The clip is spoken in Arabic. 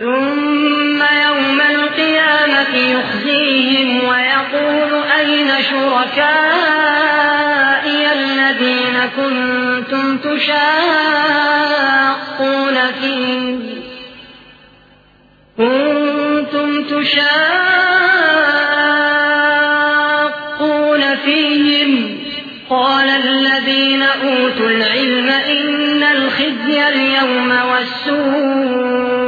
ثم يوم القيامة يخزيهم ويقول أين شركائي الذين كنتم تشاقون فيهم كنتم تشاقون فيهم؟ قال الذين أوتوا العلم إن الخزي اليوم والسوء. على